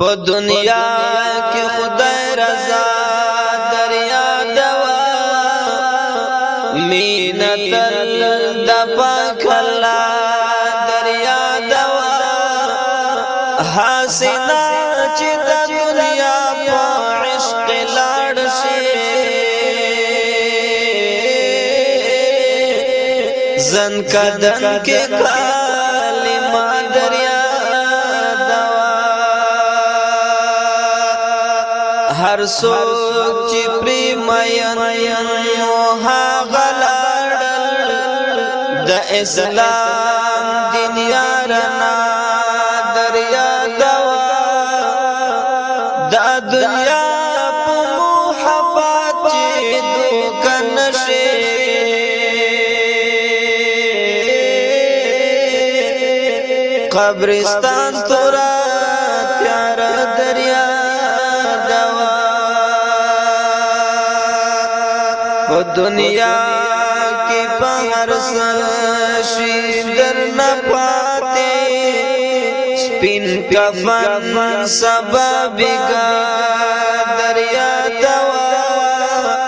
په دنیا کې خدای رضا دریا دوا مینا تل د پخلا دریا دوا حسنا چې د دنیا په عشق لاړ شي زن کدن کې کا هر څوک چې پری مین نو هغه لړل د اسلام دین یارنا دریا دوا د دنیا په محبت چې دوکن شي قبرستان تورا په دنیا کې په هر شي در نه پاتې سپین کفن سبب کا دریا دوا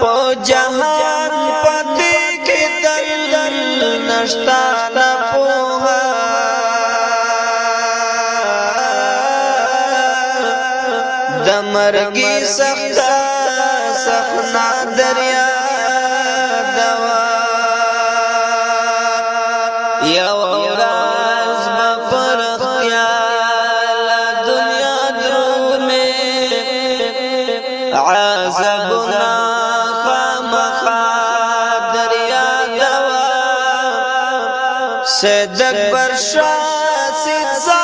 په جهان پاتې کې دل نشتا مرګي سخته سخناک دریا دوا یو راز بپر خیال دنیا درو میں عذابنا خامخا دریا دوا سید اکبر شاہ سید